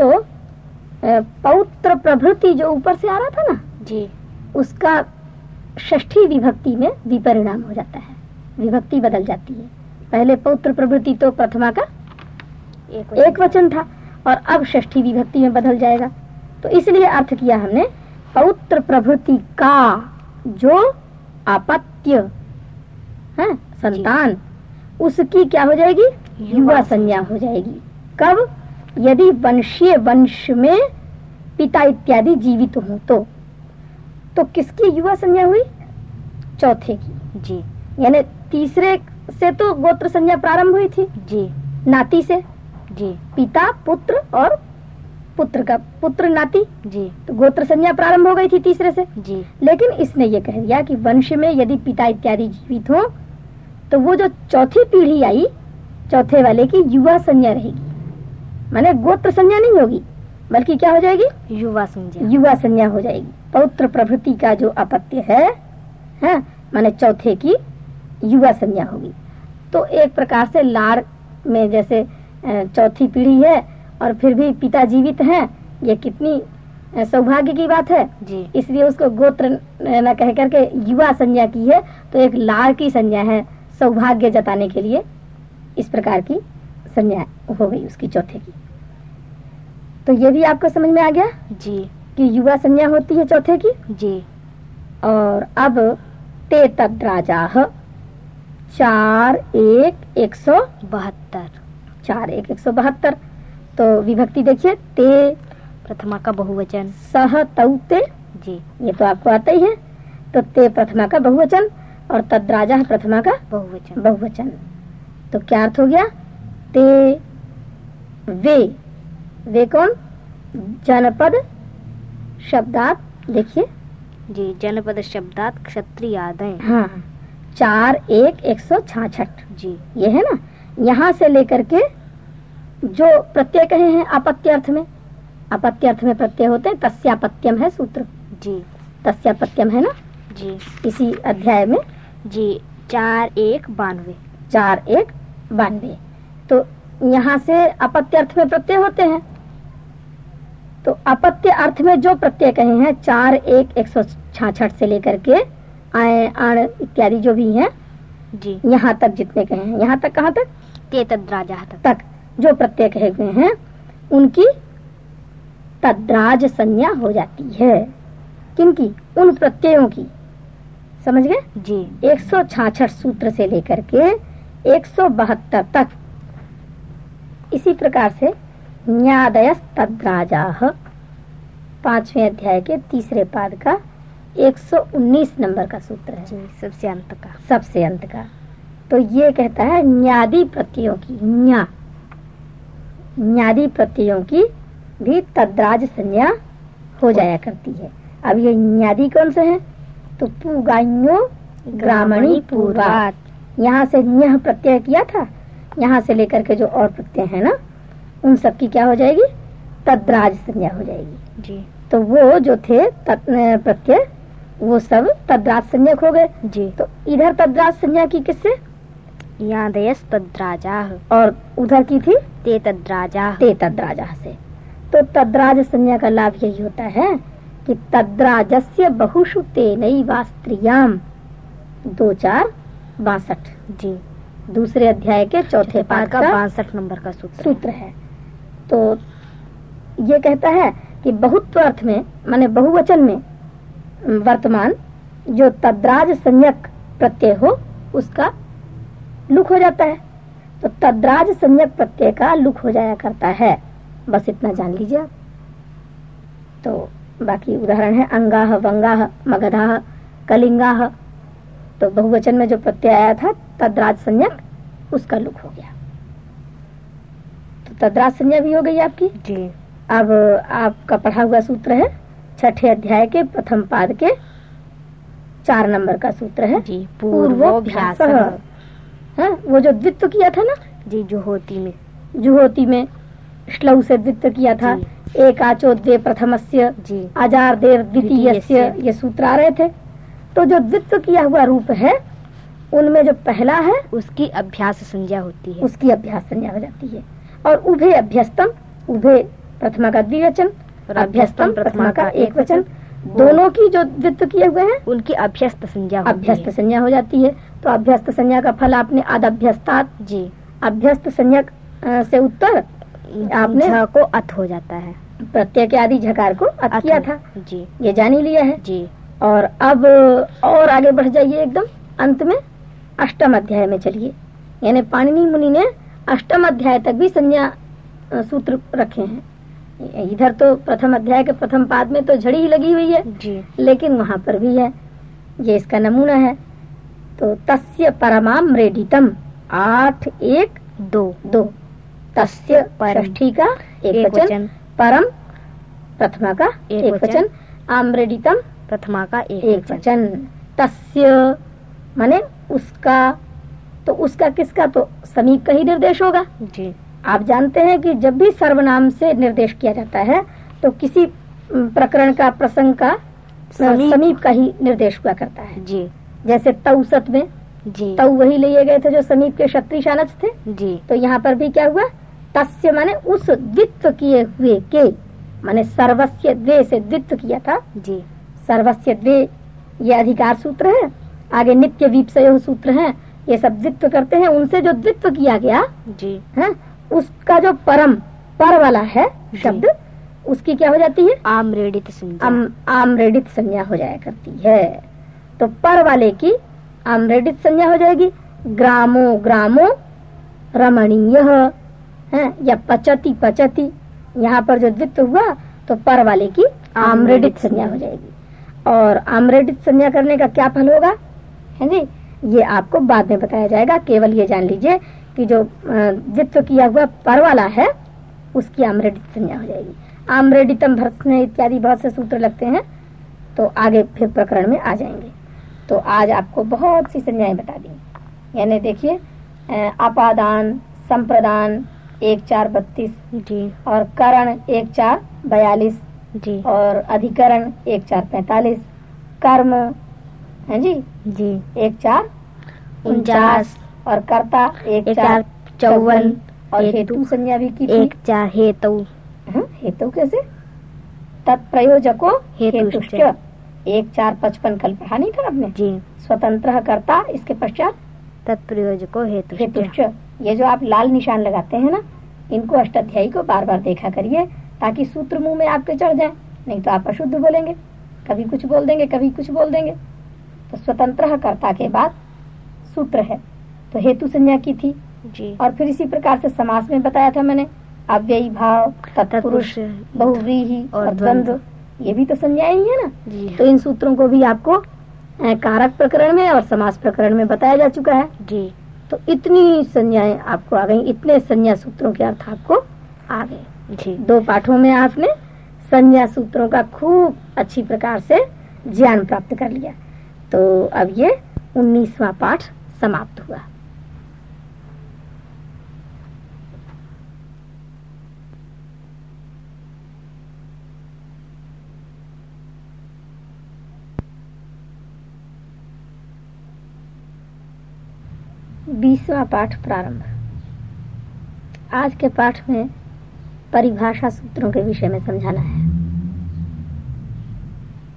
तो पौत्र प्रभृति जो ऊपर से आ रहा था ना जी। उसका षष्ठी विभक्ति में विपरिणाम हो जाता है। विभक्ति बदल जाती है। पहले पौत्र प्रवृत्ति तो प्रथमा का एक वचन, एक वचन। था और अब षष्ठी विभक्ति में बदल जाएगा। तो इसलिए अर्थ किया हमने पौत्र प्रभृति का जो आपत्य है संतान उसकी क्या हो जाएगी? युवा संज्ञा हो जाएगी। कब? यदि वंशीय वंश में पिता इत्यादि जीवित हो तो तो किसकी युवा संज्ञा हुई? चौथे की। जी। यानी तीसरे से तो गोत्र संज्ञा प्रारंभ हुई थी? जी। नाती से? जी। पिता पुत्र और पुत्र का पुत्र नाती? जी। तो गोत्र संज्ञा प्रारंभ हो गई थी तीसरे से? जी। लेकिन इसने ये कह दिया कि वंश में यदि पिता इत्यादि जीवित हो तो वो जो चौथी पीढ़ी आई चौथे वाले की युवा संज्ञा रहेगी। माने गोत्र संज्ञा नहीं होगी बल्कि क्या हो जाएगी? युवा संज्ञा। युवा संज्ञा हो जाएगी। पौत्र प्रभृति का जो अपत्य है, है माने चौथे की युवा संज्ञा होगी। तो एक प्रकार से लाड़ में जैसे चौथी पीढ़ी है और फिर भी पिता जीवित हैं ये कितनी सौभाग्य की बात है। जी। इसलिए उसको गोत्र न कह करके युवा संज्ञा की है तो एक लाड़ की संज्ञा है सौभाग्य जताने के लिए इस प्रकार की संज्ञा हो गई उसकी चौथे की। तो ये भी आपको समझ में आ गया जी। कि युवा संज्ञा होती है चौथे की? जी। और अब ते तद्राजा चार एक एक सौ बहत्तर। चार एक एक सौ बहत्तर। तो विभक्ति देखिए ते प्रथमा का बहुवचन। सह तौते जी। ये तो आपको आता ही है। तो ते प्रथमा का बहुवचन और तद्राजा प्रथमा का बहुवचन। बहुवचन। तो क्या अर्थ हो गया? ते वे वे कौन? जनपद शब्दात देखिए जी जनपद शब्दात क्षत्रिय आदय हाँ चार एक एक सौ छाछठ। जी। ये है ना? यहाँ से लेकर के जो प्रत्यय कहे हैं आपत्य अर्थ में आपत्य अर्थ में प्रत्यय होते हैं तस्यापत्यम है सूत्र। जी। तस्यापत्यम है ना? जी। इसी अध्याय में। जी चार एक बानवे। चार एक बानवे। तो यहाँ से अपत्य अर्थ में प्रत्यय होते हैं। तो अपत्य अर्थ में जो प्रत्यय कहे हैं चार एक एक सौ छाछठ से लेकर के आए आण इत्यादि जो भी हैं जी। यहाँ तक जितने कहे हैं। यहाँ तक कहाँ तक? ते तद्राजा तक। तक। जो प्रत्यय कहे हुए हैं उनकी तद्राज संज्ञा हो जाती है। किनकी? उन प्रत्ययों की। समझ गए? जी। एक सौ छाछठ सूत्र से लेकर के एक सौ बहत्तर तक इसी प्रकार से न्यादय तद्राजा पाँचवें अध्याय के तीसरे पाद का 119 नंबर का सूत्र है। सबसे अंत का। सबसे अंत का। तो ये कहता है न्यादि प्रत्ययों की न्या। न्यादि प्रत्ययों की भी तद्राज संज्ञा हो जाया करती है। अब ये न्यादि कौन से हैं? तो पुगाइयो ग्रामणी पूर्वात। यहाँ से न्यह प्रत्यय किया था? यहाँ से लेकर के जो और प्रत्यय है ना उन सब की क्या हो जाएगी? तद्राज संज्ञा हो जाएगी। जी। तो वो जो थे प्रत्यय वो सब तद्राज संज्ञा हो गए। जी। तो इधर तद्राज संज्ञा की किससे? यादयस तद्राजा और उधर की थी? ते तद्राजा ते तद्राजा से। तो तद्राज संज्ञा का लाभ यही होता है कि तद्राजस्य बहुषु तेन स्त्रियाम दो चार बासठ। जी। दूसरे अध्याय के चौथे पाद का बासठ नंबर का सूत्र सूत्र है। तो ये कहता है कि बहुत अर्थ में माने बहुवचन में वर्तमान जो तद्राज संयक प्रत्यय हो उसका लुक हो जाता है। तो तद्राज संयक प्रत्यय का लुक हो जाया करता है। बस इतना जान लीजिए आप। तो बाकी उदाहरण है अंगाह वंगाह मगधाह कलिंगाह तो बहुवचन में जो प्रत्यय आया था तद्राज संज्ञक उसका लुक हो गया। तो तद्राज संज्ञा भी हो गई आपकी? जी। अब आपका पढ़ा हुआ सूत्र है छठे अध्याय के प्रथम पाद के चार नंबर का सूत्र है। जी पूर्वोभ्यास। हाँ, वो जो द्वित्व किया था ना? जी जुहोती में। जुहोती में श्लव से द्वित्व किया था। एक आचो द्वे प्रथमस्य जी। आजार देव द्वितीय ये सूत्र आ रहे थे। तो जो द्वित्व किया हुआ रूप है उनमें जो पहला है उसकी अभ्यास संज्ञा होती है। उसकी अभ्यास संज्ञा हो जाती है। और उभे अभ्यस्तम उभे प्रथमा का द्विवचन अभ्यस्तम प्रथमा का एक वचन। दोनों की जो द्वित्व किए हुए हैं उनकी अभ्यस्त संज्ञा अभ्यस्त संज्ञा हो जाती है। तो अभ्यस्त संज्ञा का फल आपने अद अभ्यस्तात जी। अभ्यस्त संज्ञा से उत्तर आपने- को अथ हो जाता है। प्रत्यय के आदि झकार को अत अथ किया था। जी। ये जान ही लिया है। जी। और अब और आगे बढ़ जाइए एकदम अंत में अष्टम अध्याय में चलिए। यानी पाणिनि मुनि ने अष्टम अध्याय तक भी संज्ञा सूत्र रखे हैं। इधर तो प्रथम अध्याय के प्रथम पाद में तो झड़ी ही लगी हुई है। जी। लेकिन वहाँ पर भी है। ये इसका नमूना है। तो तस्य परमाम रेडितम आठ एक दो। दो। तस्य परम। का एक, एक वचन, परम प्रथमा का एक एक, वचन, वचन। आम्रेडितम। प्रथमा का एक, एक वचन। तस्य माने उसका तो उसका किसका? तो समीप का ही निर्देश होगा। जी। आप जानते हैं कि जब भी सर्वनाम से निर्देश किया जाता है तो किसी प्रकरण का प्रसंग का समीप। समीप का ही निर्देश हुआ करता है। जी। जैसे तौसत में जी। तऊ वही लिए गए थे जो समीप के क्षत्रिय शानच थे। जी। तो यहाँ पर भी क्या हुआ? तस्य माने उस द्वित्व किए हुए के माने सर्वस्व द्वे से द्वित्व किया था। जी। सर्वस्व द्वे ये अधिकार सूत्र है आगे नित्य वीपसयो सूत्र है ये सब द्वित्व करते हैं उनसे जो द्वित्व किया गया जी। है उसका जो परम पर वाला है शब्द उसकी क्या हो जाती है? आम रेडित संज्ञा आमरेडित संज्ञा हो जाया करती है। तो पर वाले की आमरेडित संज्ञा हो जाएगी ग्रामो ग्रामो रमणीय है या पचती पचती यहाँ पर जो द्वित्व हुआ तो पर वाले की आमरेडित संज्ञा हो जाएगी। और आमरेडित संज्ञा करने का क्या फल होगा? है जी? ये आपको बाद में बताया जाएगा। केवल ये जान लीजिए कि जो द्वित्व किया हुआ पर वाला है उसकी आमरेडित संज्ञा हो जाएगी। आमरेडितम भर्सने इत्यादि बहुत से सूत्र लगते हैं तो आगे फिर प्रकरण में आ जाएँगे। तो आज आपको बहुत सी संज्ञाएँ बता दी। यानी देखिए अपादान संप्रदान एक चार बत्तीस और करण एक चार बयालीस। जी। और अधिकरण एक चार पैतालीस। कर्म है जी? जी। एक चार उनचास। और कर्ता एक एक चार चौवन। और हेतु हेतु संज्ञा भी की एक चार हेतु। हाँ, हेतु कैसे? तत्प्रयोजको। हेतुश्च। एक चार पचपन कल पढ़ा नहीं था आपने? जी। स्वतंत्र कर्ता इसके पश्चात? तत्प्रयोजको हेतु हेतु ये जो आप लाल निशान लगाते हैं ना इनको अष्टाध्यायी को बार बार देखा करिए। ताकि सूत्र मुँह में आपके चढ़ जाए। नहीं तो आप अशुद्ध बोलेंगे। कभी कुछ बोल देंगे कभी कुछ बोल देंगे। तो स्वतंत्र कर्ता के बाद सूत्र है। तो हेतु संज्ञा की थी। जी। और फिर इसी प्रकार से समास में बताया था मैंने। अव्ययी भाव तत्पुरुष बहुव्रीहि और द्वंद्व। ये भी तो संज्ञाएँ ही है ना। जी। तो इन सूत्रों को भी आपको कारक प्रकरण में और समास प्रकरण में बताया जा चुका है। जी। तो इतनी संज्ञाएँ आपको आ गई। इतने संज्ञा सूत्रों के अर्थ आपको आ गए। जी, दो पाठों में आपने संज्ञा सूत्रों का खूब अच्छी प्रकार से ज्ञान प्राप्त कर लिया। तो अब ये उन्नीसवा पाठ समाप्त हुआ। बीसवा पाठ प्रारंभ। आज के पाठ में परिभाषा सूत्रों के विषय में समझाना है।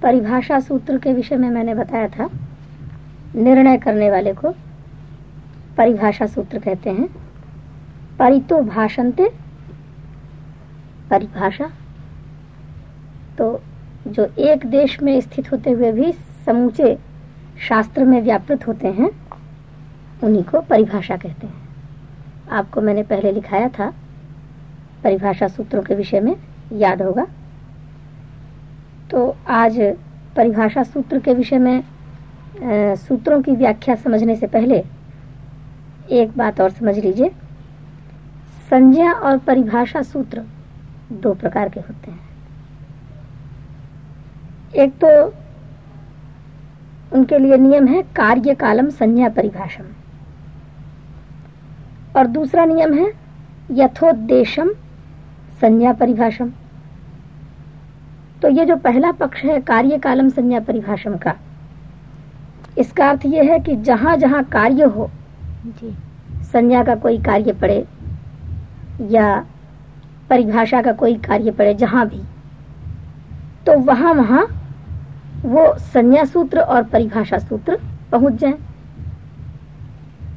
परिभाषा सूत्र के विषय में मैंने बताया था, निर्णय करने वाले को परिभाषा सूत्र कहते हैं। परितो भाषंते परिभाषा। तो जो एक देश में स्थित होते हुए भी समूचे शास्त्र में व्यापृत होते हैं, उन्हीं को परिभाषा कहते हैं। आपको मैंने पहले लिखाया था परिभाषा सूत्रों के विषय में याद होगा। तो आज परिभाषा सूत्र के विषय में सूत्रों की व्याख्या समझने से पहले एक बात और समझ लीजिए। संज्ञा और परिभाषा सूत्र दो प्रकार के होते हैं। एक तो उनके लिए नियम है कार्य कालम संज्ञा परिभाषम। और दूसरा नियम है यथोद्देशम संज्ञा परिभाषम तो ये जो पहला पक्ष है कार्य कालम संज्ञा परिभाषम का इसका अर्थ यह है कि जहाँ जहाँ कार्य हो जी। संज्ञा का कोई कार्य पड़े या परिभाषा का कोई कार्य पड़े जहाँ भी तो वहाँ वहाँ वो संज्ञा सूत्र और परिभाषा सूत्र पहुँच जाए।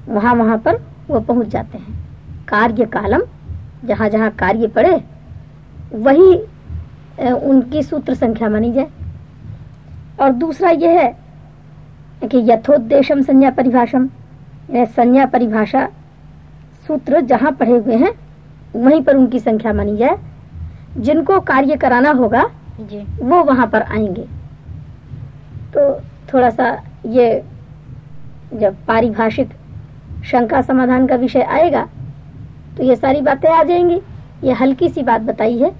वहाँ वहाँ पर वो पहुँच जाते हैं। कार्य कालम जहाँ जहाँ कार्य पड़े वही उनकी सूत्र संख्या मानी जाए। और दूसरा यह है कि यथोद्देशम संज्ञा परिभाषम संज्ञा परिभाषा सूत्र जहाँ पढ़े हुए हैं वहीं पर उनकी संख्या मानी जाए। जिनको कार्य कराना होगा जी। वो वहाँ पर आएँगे। तो थोड़ा सा ये जब पारिभाषिक शंका समाधान का विषय आएगा तो ये सारी बातें आ जाएँगी। ये हल्की सी बात बताई है।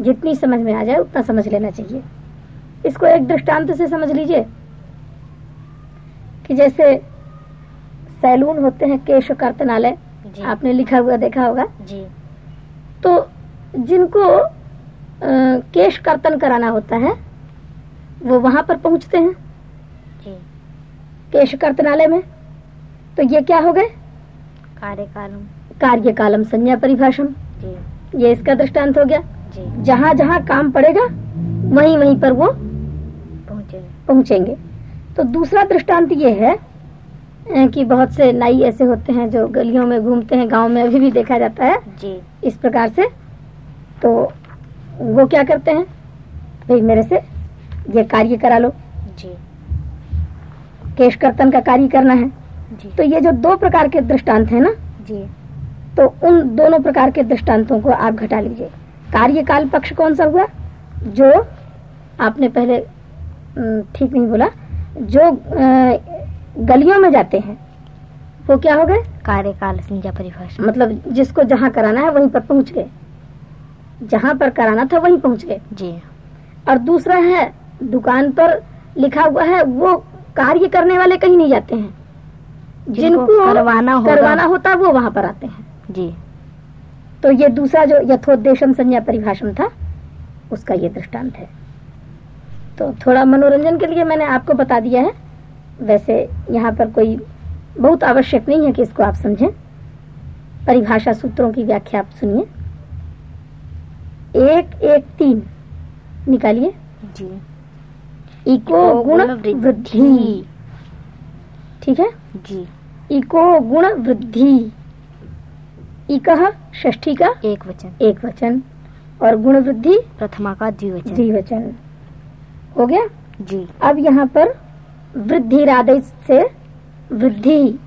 जितनी समझ में आ जाए उतना समझ लेना चाहिए। इसको एक दृष्टांत से समझ लीजिए कि जैसे सैलून होते हैं केश कर्तनालय आपने लिखा हुआ देखा होगा। जी। तो जिनको अ, केश कर्तन कराना होता है वो वहाँ पर पहुँचते हैं। जी। केश कर्तनालय में। तो ये क्या हो गए? कार्यकालम। कार्य कालम संज्ञा परिभाषम। जी। ये इसका दृष्टांत हो गया। जहाँ जहाँ काम पड़ेगा वहीं वहीं पर वो पहुँचे पहुँचेंगे। तो दूसरा दृष्टांत ये है कि बहुत से नाई ऐसे होते हैं जो गलियों में घूमते हैं गाँव में अभी भी देखा जाता है। जी। इस प्रकार से तो वो क्या करते हैं? भाई मेरे से ये कार्य करा लो। जी। केश कर्तन का कार्य करना है। जी। तो ये जो दो प्रकार के दृष्टांत है ना जी। तो उन दोनों प्रकार के दृष्टांतों को आप घटा लीजिए। कार्यकाल पक्ष कौन सा हुआ? जो आपने पहले ठीक नहीं बोला जो गलियों में जाते हैं वो क्या हो गए? कार्यकाल संज्ञा परिभाषा। मतलब जिसको जहाँ कराना है वहीं पर पहुँच गए। जहाँ पर कराना था वहीं पहुँच गए। जी। और दूसरा है दुकान पर लिखा हुआ है वो कार्य करने वाले कहीं नहीं जाते हैं। जिनको करवाना करवाना होता है वो वहाँ पर आते हैं। जी। तो ये दूसरा जो यथोद्देशम संज्ञा परिभाषम था उसका ये दृष्टांत है। तो थोड़ा मनोरंजन के लिए मैंने आपको बता दिया है। वैसे यहाँ पर कोई बहुत आवश्यक नहीं है कि इसको आप समझें। परिभाषा सूत्रों की व्याख्या आप सुनिए। एक एक तीन। निकालिए। जी। इको गुण वृद्धि। ठीक है? जी। इको गुण वृद्धि। इकह षष्ठी का एक वचन एक वचन और गुण वृद्धि प्रथमा का द्विवचन। द्विवचन। हो गया? जी। अब यहाँ पर वृद्धि राधे से वृद्धि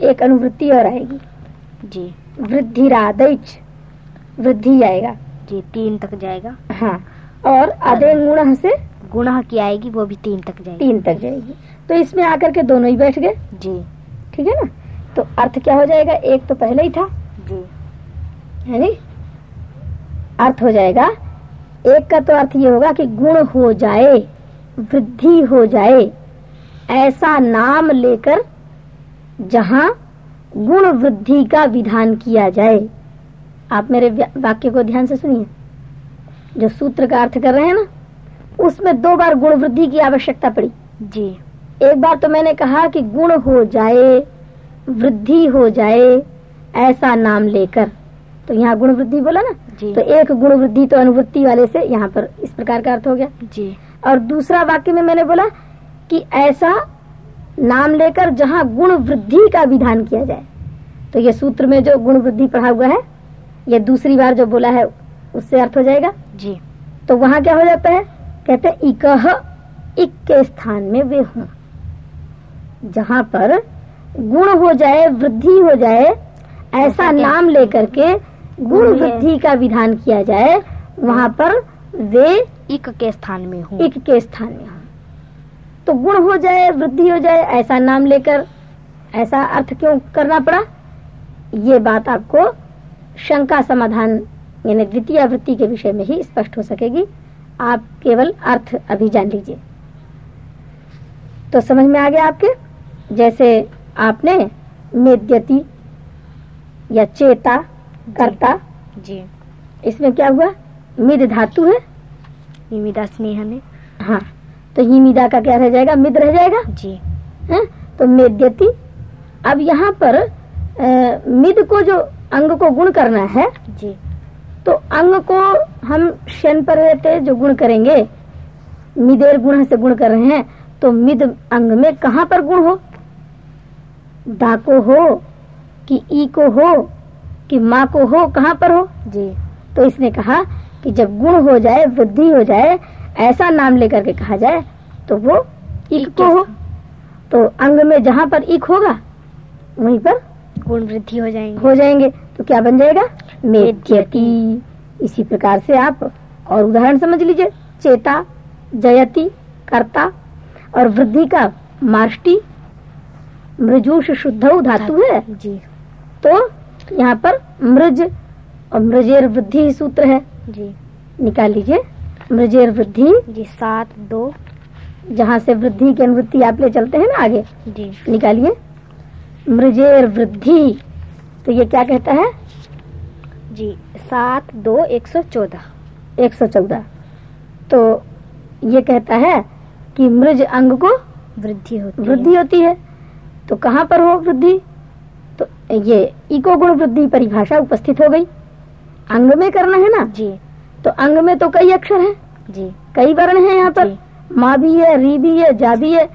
एक अनुवृत्ति और आएगी। जी। वृद्धि राधैच वृद्धि आएगा। जी तीन तक जाएगा। हाँ। और अदे गुण से गुण की आएगी वो भी तीन तक जाएगी। तीन तक जाएगी। तो इसमें आकर के दोनों ही बैठ गए। जी। ठीक है ना? तो अर्थ क्या हो जाएगा? एक तो पहले ही था है नी अर्थ हो जाएगा। एक का तो अर्थ ये होगा कि गुण हो जाए वृद्धि हो जाए ऐसा नाम लेकर जहाँ गुण वृद्धि का विधान किया जाए। आप मेरे वाक्य को ध्यान से सुनिए। जो सूत्र का अर्थ कर रहे हैं ना उसमें दो बार गुण वृद्धि की आवश्यकता पड़ी। जी। एक बार तो मैंने कहा कि गुण हो जाए वृद्धि हो जाए ऐसा नाम लेकर। तो यहाँ गुण वृद्धि बोला ना? तो एक गुण वृद्धि तो अनुवृत्ति वाले से यहाँ पर इस प्रकार का अर्थ हो गया। जी। और दूसरा वाक्य में मैंने बोला कि ऐसा नाम लेकर जहाँ गुण वृद्धि का विधान किया जाए। तो ये सूत्र में जो गुण वृद्धि पढ़ा हुआ है ये दूसरी बार जो बोला है उससे अर्थ हो जाएगा। जी। तो वहाँ क्या हो जाता है? कहते हैं इकह इक के स्थान में वे हों। जहाँ पर गुण हो जाए वृद्धि हो जाए ऐसा ऐसा नाम लेकर के गुण। वृद्धि का विधान किया जाए वहाँ पर वे इक के स्थान में हूँ। इक के स्थान में हों। तो गुण हो जाए वृद्धि हो जाए ऐसा नाम लेकर ऐसा अर्थ क्यों करना पड़ा? ये बात आपको शंका समाधान यानी द्वितीय वृत्ति के विषय में ही स्पष्ट हो सकेगी। आप केवल अर्थ अभी जान लीजिए। तो समझ में आ गया आपके? जैसे आपने मेद्यति या चेता कर्ता। जी। इसमें क्या हुआ? मिद धातु है? निमिदा स्नेह ने हाँ। तो हिमिदा का क्या रह जाएगा? मिद रह जाएगा? जी। है? तो मेद्यति। अब यहाँ पर अ, मिद को जो अंग को गुण करना है जी। तो अंग को हम शन पर रहते जो गुण करेंगे। मिदेर गुण से गुण कर रहे हैं तो मिद अंग में कहाँ पर गुण हो? दा को हो कि ई को हो कि माँ को हो कहाँ पर हो? जी। तो इसने कहा कि जब गुण हो जाए वृद्धि हो जाए ऐसा नाम लेकर के कहा जाए तो वो इक को हो। तो अंग में जहाँ पर इक होगा वहीं पर गुण वृद्धि हो जाएँगे। हो जाएँगे। तो क्या बन जाएगा? मेध्यति। इसी प्रकार से आप और उदाहरण समझ लीजिए। चेता जयति कर्ता और वृद्धि का मार्ष्टी मृजूष शुद्ध धातु है। जी। तो यहाँ पर मृज और मृजेर वृद्धि सूत्र है। जी। निकाल लीजिए। मृजेर वृद्धि। जी सात दो। जहाँ से वृद्धि की अनुवृत्ति आप ले चलते हैं ना आगे। जी। निकालिए। मृजेर वृद्धि। तो ये क्या कहता है? जी सात दो एक सौ चौदह। एक सौ चौदह। तो ये कहता है कि मृज अंग को वृद्धि होती वृद्धि होती है। तो कहाँ पर हो वृद्धि? ये इको गुण वृद्धि परिभाषा उपस्थित हो गई। अंग में करना है ना? जी। तो अंग में तो कई अक्षर हैं। जी। कई वर्ण हैं यहाँ पर। माँ भी है री भी है जा भी है।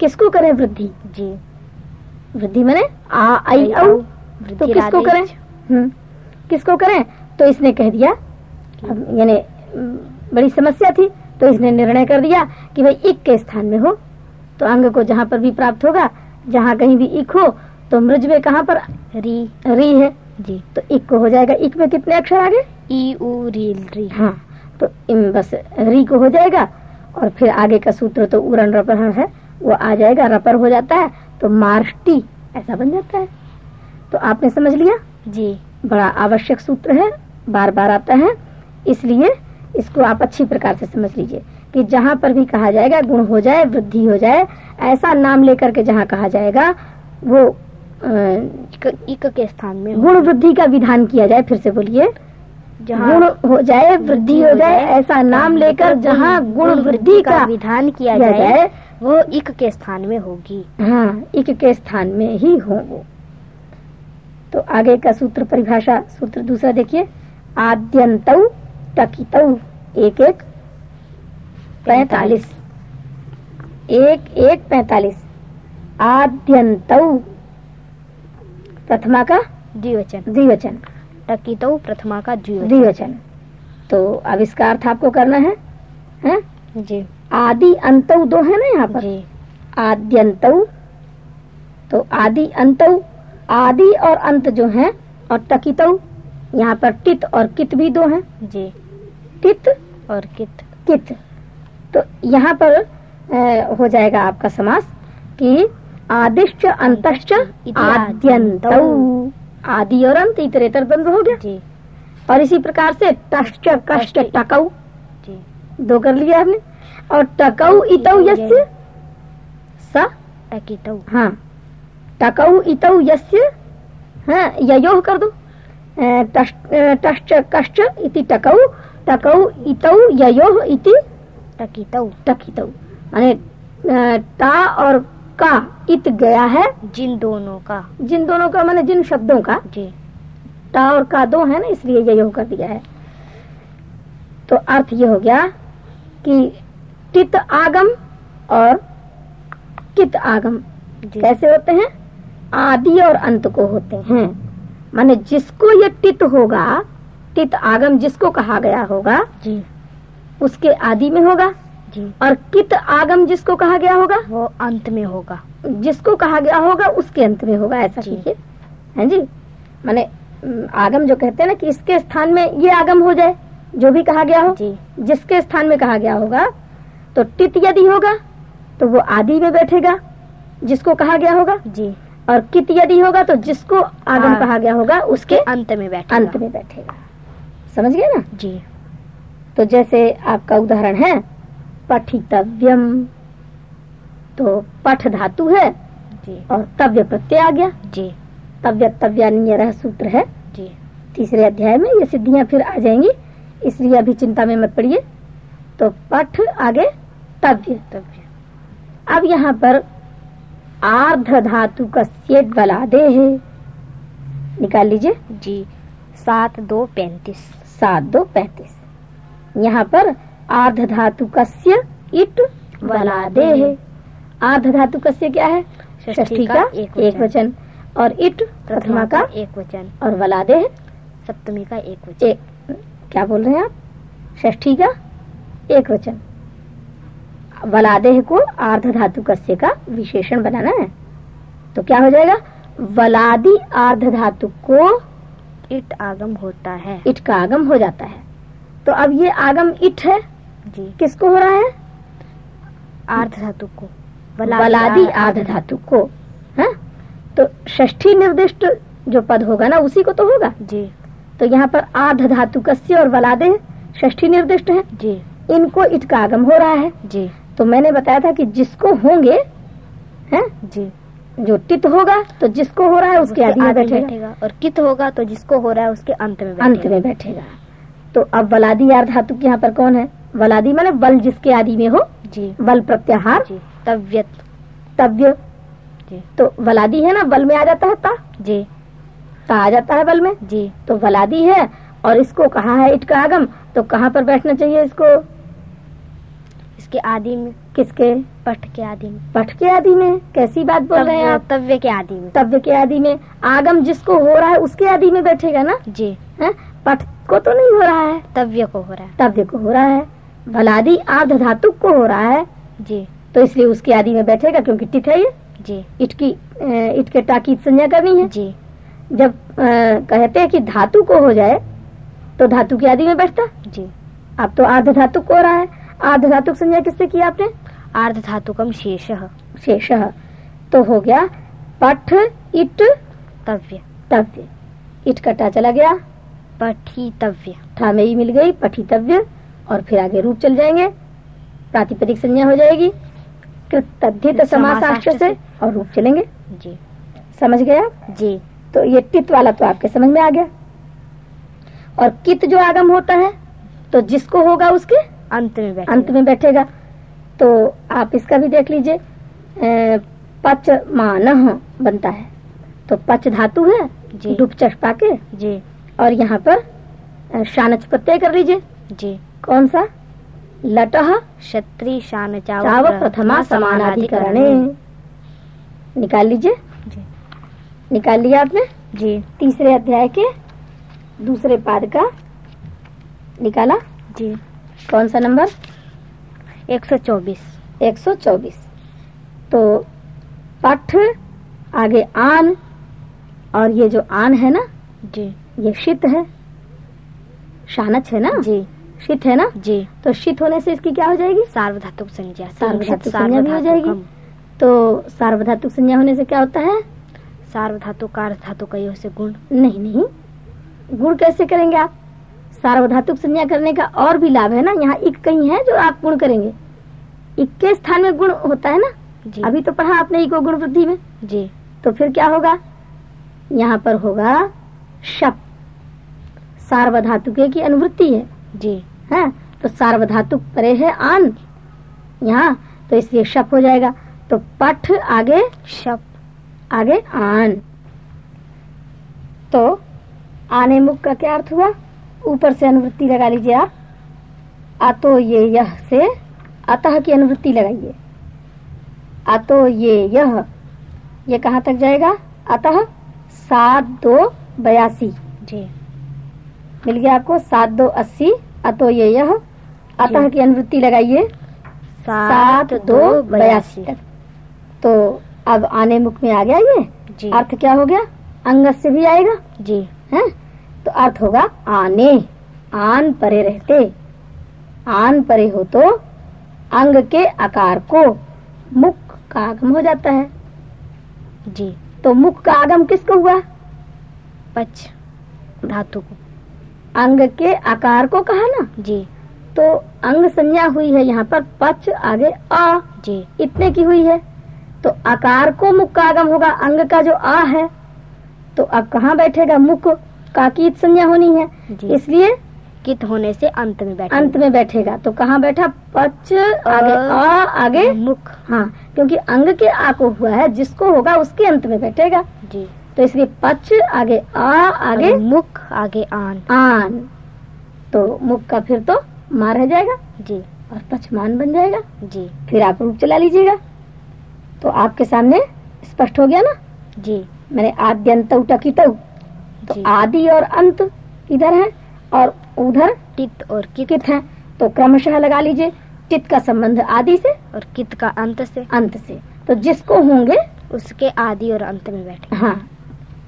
किसको करें वृद्धि? जी। वृद्धि मैंने? आ आई औ। तो किसको। करें? हम्म। किसको करें? तो इसने कह दिया। यानी बड़ी समस्या थी। तो इसने निर्णय कर दिया कि भाई इक के स्थान में हो। तो अंग को जहाँ पर भी प्राप्त होगा जहाँ कहीं भी इक हो तो मृज में कहाँ पर? री। री है। जी तो इक को हो जाएगा। इक में कितने अक्षर आगे? ई उ री री। हाँ तो इम बस री को हो जाएगा। और फिर आगे का सूत्र तो उड़न रपर है वो आ जाएगा रपर हो जाता है तो मार्ष्टी ऐसा बन जाता है। तो आपने समझ लिया? जी। बड़ा आवश्यक सूत्र है बार बार आता है इसलिए इसको आप अच्छी प्रकार से समझ लीजिए कि जहाँ पर भी कहा जाएगा गुण हो जाए वृद्धि हो जाए ऐसा नाम लेकर के जहाँ कहा जाएगा वो इक, इक के स्थान में गुण वृद्धि का विधान किया जाए फिर से बोलिए। जहाँ गुण हो जाए वृद्धि हो जाए ऐसा नाम लेकर जहाँ गुण वृद्धि का विधान किया जाए जाए। वो इक के स्थान में होगी। हाँ इक के स्थान में ही हो वो तो आगे का सूत्र परिभाषा सूत्र दूसरा देखिए। आद्यंत टकित एक एक पैतालीस। एक एक पैतालीस। आद्यंत प्रथमा का द्विवचन। द्विवचन। टकितो प्रथमा का द्विवचन। तो अब इसका अर्थ आपको करना है, है? जी। आदि अंत दो है ना यहाँ पर? जी। आद्यंत तो आदि अंत आदि और अंत जो है और टकित यहाँ पर टित और कित भी दो हैं। जी। टित और कित। कित। तो यहाँ पर अ, हो जाएगा आपका समास कि आदिश्च अंतश्च आद्यंत आदि और अंत इतरेतर द्वंद्व हो गया। जी। और इसी प्रकार से टश्च कष्ट टकऊ दो कर लिया आपने और टकऊ इतौ यस्य? स? टकितो। हाँ। टकऊ इतौ यस्य? हाँ ययोः कर दो। टश्च कश्च इति टकऊ टकऊ इतौ ययोः इति टकितो। टकितौ। माने टा और का इत गया है? जिन दोनों का। जिन दोनों का मैंने जिन शब्दों का? जी। टा और का दो है ना इसलिए ययोः कर दिया है। तो अर्थ ये हो गया कि टित आगम और कित आगम कैसे होते हैं? आदि और अंत को होते हैं। माने जिसको ये टित होगा टित आगम जिसको कहा गया होगा जी। उसके आदि में होगा। जी। और कित आगम जिसको कहा गया होगा? वो अंत में होगा। जिसको कहा गया होगा उसके अंत में होगा ऐसा जी। कीजिए है? जी? माने आगम जो कहते हैं ना कि इसके स्थान में ये आगम हो जाए जो भी कहा गया हो जी। जिसके स्थान में कहा गया होगा तो टित यदि होगा तो वो आदि में बैठेगा जिसको कहा गया होगा। जी। और कित यदि होगा तो जिसको आगम हाँ। कहा गया होगा उसके अंत में बैठा अंत में बैठेगा। समझ गए ना? जी। तो जैसे आपका उदाहरण है पठितव्यम। तो पठ धातु है जी। और तव्य प्रत्यय आ गया। जी। तव्य तव्यान्य सूत्र है। जी। तीसरे अध्याय में ये सिद्धियाँ फिर आ जाएँगी इसलिए अभी चिंता में मत पड़िए। तो पठ आगे तव्य। तव्य। अब यहाँ पर आर्ध धातु का सेट बला दे है। निकाल लीजिए। जी सात दो पैंतीस। सात दो पैंतीस। यहाँ पर आर्ध धातु कस्य इट वलादे है आर्ध धातु कस्य क्या है? षष्ठी का एक एक वचन। और इट प्रथमा का एक वचन। और वलादे है सप्तमी का एक वचन। एक। क्या बोल रहे हैं आप? षष्ठी का एक वचन। वलादेह को आर्ध धातु कस्य का विशेषण बनाना है। तो क्या हो जाएगा? वलादी आर्ध धातु को इट आगम होता है। इट का आगम हो जाता है। तो अब ये आगम इट है। जी। किसको हो रहा है? आर्ध धातु को वलादी आर्ध धातु को है? तो षष्ठी निर्दिष्ट जो पद होगा ना उसी को तो होगा? जी। तो यहाँ पर आर्ध धातु कस्य और वलादे षष्ठी निर्दिष्ट है। जी। इनको इट का आगम हो रहा है। जी। तो मैंने बताया था कि जिसको होंगे हैं? जी। जो टित होगा तो जिसको हो रहा है उसके आदि में बैठेगा। और कित होगा तो जिसको हो रहा है उसके अंत में बैठेगा। अंत में बैठेगा। तो अब वलादी यार धातु के यहाँ पर कौन है? वलादी माने बल जिसके आदि में हो जी। बल प्रत्याहार। तव्यत। तव्य। तो वलादी है ना बल में आ जाता है ता? जी। ता आ जाता है बल में? जी। तो वलादी है और इसको कहा है इट का आगम? तो कहाँ पर बैठना चाहिए इसको? इसके आदि में। किसके? पठ के आदि में। पठ के आदि में। कैसी बात बोल रहे हैं आप? तव्य के आदि में। तव्य के आदि में। आगम जिसको हो रहा है उसके आदि में बैठेगा ना? जी। है? पठ को तो नहीं हो रहा है। तव्य को हो रहा है। तव्य को हो रहा है। भलादी आर्ध धातु को हो रहा है। जी। तो इसलिए उसके आदि में बैठेगा क्योंकि टिट है ये। जी। इट की इट के ताकीद संज्ञा करनी है। जी। जब अ, कहते हैं कि धातु को हो जाए तो धातु के आदि में बैठता। जी। अब तो आर्ध धातु को हो रहा है। आर्ध धातु संज्ञा किससे की आपने? आर्ध धातुकम शेष। शेष। तो हो गया पठ इट तव्य। तव्य। इट कटा चला गया। पठितव्य। था में ही मिल गई पठितव्य। और फिर आगे रूप चल जाएँगे। प्रातिपदिक संज्ञा हो जाएगी। कृतद्धित समासाष्ट्र से और रूप चलेंगे। जी। समझ गया? जी। तो ये टित वाला तो आपके समझ में आ गया। और कित जो आगम होता है तो जिसको होगा उसके? अंत में अंत में बैठेगा। तो आप इसका भी देख लीजिए। पच मान बनता है। तो पच धातु है जी। डुब चष्पा के। जी। और यहाँ पर शानच प्रत्यय कर लीजिए। जी। कौन सा? लटह क्षत्री शान चाव प्रथमा समानाधिकरणे। निकाल लीजिए। जी। निकाल लिया आपने? जी। तीसरे अध्याय के दूसरे पाद का निकाला। जी। कौन सा नंबर? एक सौ चौबीस। 124 तो पठ आगे आन और ये जो आन है ना जी। ये शित है। शानच है ना? जी। शित है ना? जी। तो शित होने से इसकी क्या हो जाएगी? सार्वधातुक संज्ञा। सार्वधातुक संज्ञा भी हो जाएगी। तो सार्वधातुक संज्ञा होने से क्या होता है? सार्वधातुक कार्य धातु का से गुण। नहीं नहीं। गुण कैसे करेंगे आप? सार्वधातुक संज्ञा करने का और भी लाभ है ना? यहाँ इक कहीं है जो आप गुण करेंगे। इक के स्थान में गुण होता है ना? जी। अभी तो पढ़ा आपने इको गुण वृद्धि में। जी। तो फिर क्या होगा? यहाँ पर होगा शप। सार्वधातुके की अनुवृत्ति है। जी। है तो सार्वधातुक परे है आन। यहाँ तो इसलिए शप हो जाएगा। तो पठ आगे शप। आगे आन। तो आने मुख का क्या अर्थ हुआ? ऊपर से अनुवृत्ति लगा लीजिए आप। अतो ये यह से अतः की अनुवृत्ति लगाइए। अतो ये यह ये कहाँ तक जाएगा? अतः सात दो बयासी। जी। मिल गया आपको? सात दो अस्सी। अतो ये यह अतः की अनुवृत्ति लगाइए। सात दो बयासी। तक तो अब आने मुख में आ गया ये? जी। अर्थ क्या हो गया? अंग से भी आएगा? जी। है? तो अर्थ होगा आने। आन परे रहते। आन परे हो तो अंग के आकार को मुख का आगम हो जाता है। जी। तो मुख का आगम किसको हुआ? पच। धातु को। अंग के आकार को कहा ना? जी। तो अंग संज्ञा हुई है यहाँ पर पच आगे आ। जी। इतने की हुई है। तो आकार को मुख का आगम होगा। अंग का जो आ है तो अब कहाँ बैठेगा? मुख का कीट संज्ञा होनी है। इसलिए कित होने से अंत में बैठे अंत में बैठेगा। तो कहाँ बैठा? पच आगे आ आगे? मुख। हाँ क्योंकि अंग के आ को हुआ है। जिसको होगा उसके अंत में बैठेगा। जी। तो इसलिए पच आगे आ आगे मुख आगे आन। आन। तो मुख का फिर तो माँ रह जाएगा। जी। और पचमान बन जाएगा। जी। फिर आप रूप चला लीजिएगा। तो आपके सामने स्पष्ट हो गया ना? जी। मैंने आद्यंत टकित तो आदि और अंत इधर है और उधर टित और कित। कित है। तो क्रमशः लगा लीजिए चित का संबंध आदि से और कित का अंत से। अंत से। तो जिसको होंगे उसके आदि और अंत में बैठे। हाँ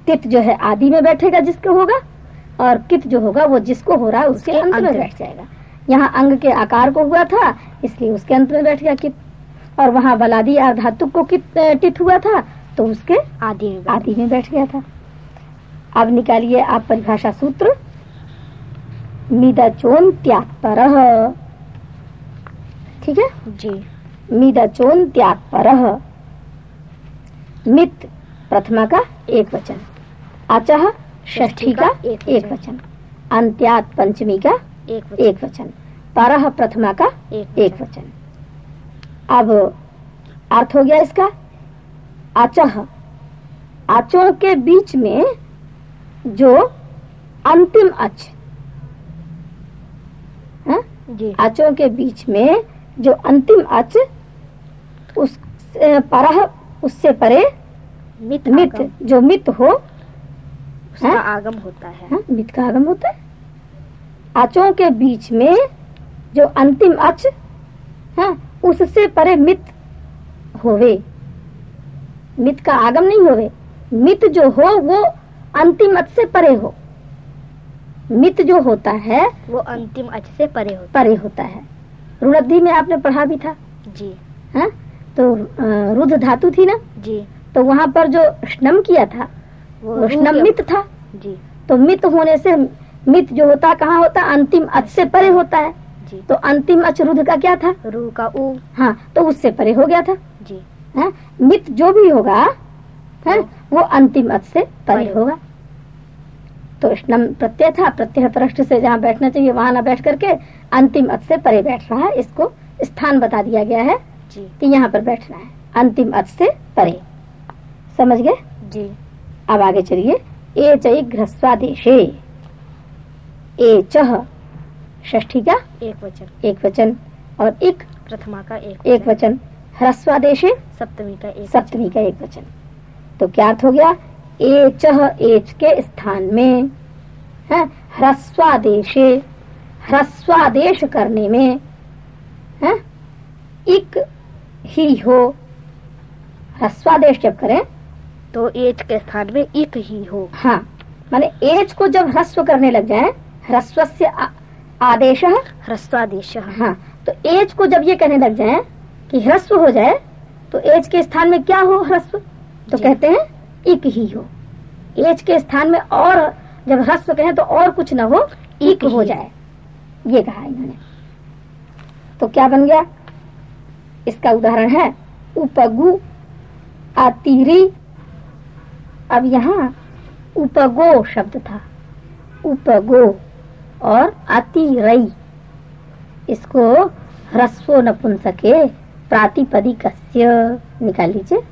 तित जो है आदि में बैठेगा जिसको होगा और कित जो होगा वो जिसको हो रहा है उसके अंत में बैठ जाएगा। यहाँ अंग के आकार को हुआ था इसलिए उसके अंत में बैठ गया कित। और वहाँ बलादी और धातु को कित टित हुआ था तो उसके आदि में आदि में बैठ गया था। अब निकालिए आप परिभाषा सूत्र। मिदचोन त्यात्पर। ठीक है? जी। मिदचोन त्यात्पर। मित प्रथमा का एक वचन। अचह षष्ठी का एक वचन। अंत्यात पंचमी का एक वचन परह प्रथमा का एक वचन अब अर्थ हो गया इसका। अचह आचों के बीच में जो अंतिम अच हाँ? जी। आचों के बीच में जो अंतिम अच उस परह उससे परे मित मित जो मित हो उसका हाँ? आगम होता है। हाँ, मित का आगम होता है? आचों के बीच में जो अंतिम अच है उससे परे मित होवे। मित का आगम नहीं होवे। मित जो हो वो अंतिम अच से परे हो। मित जो होता है वो अंतिम अच से परे होता परे होता है। रुणद्धि में आपने पढ़ा भी था? जी। है तो रुद्ध धातु थी ना? जी। तो वहाँ पर जो स्नम किया था स्नम मित था? जी। तो मित होने से मित जो होता कहाँ होता? अंतिम अच से परे होता है। जी। तो अंतिम अच रुद्ध का क्या था? रू का उ हाँ तो उससे परे हो गया था। जी। है मित जो भी होगा है वो अंतिम अच से परे परे। होगा। तो स्नम प्रत्यय था प्रत्यय पृष्ठ से जहाँ बैठना चाहिए वहाँ ना बैठ करके अंतिम अच से परे बैठ रहा है। इसको स्थान बता दिया गया है जी। कि यहाँ पर बैठना है। अंतिम अच से परे। समझ गए? जी। अब आगे चलिए। ए चई घ्रस्वादेशे ए चह षष्ठी का एक वचन। एक वचन और एक प्रथमा का एक एक वचन। ह्रस्वादेशे सप्तमी का एक सप्तमी का एक वचन। तो क्या अर्थ हो गया? ए चह एच के स्थान में है ह्रस्वादेशे ह्रस्वादेश करने में है इक ही हो। ह्रस्वादेश जब करें तो एच के स्थान में इक ही हो। हाँ माने एच को जब ह्रस्व करने लग जाए ह्रस्व से आदेश? ह्रस्वादेश। हाँ तो एज को जब ये कहने लग जाए कि ह्रस्व हो जाए तो एज के स्थान में क्या हो ह्रस्व? तो कहते हैं इक ही हो। एज के स्थान में और जब ह्रस्व कहें तो और कुछ न हो इक हो जाए। ये कहा इन्होंने। तो क्या बन गया? इसका उदाहरण है उपगु अतिरी अब यहाँ उपगो शब्द था। उपगो और अतिरई। इसको ह्रस्वो नपुंसके प्रातिपदिक निकाल लीजिए।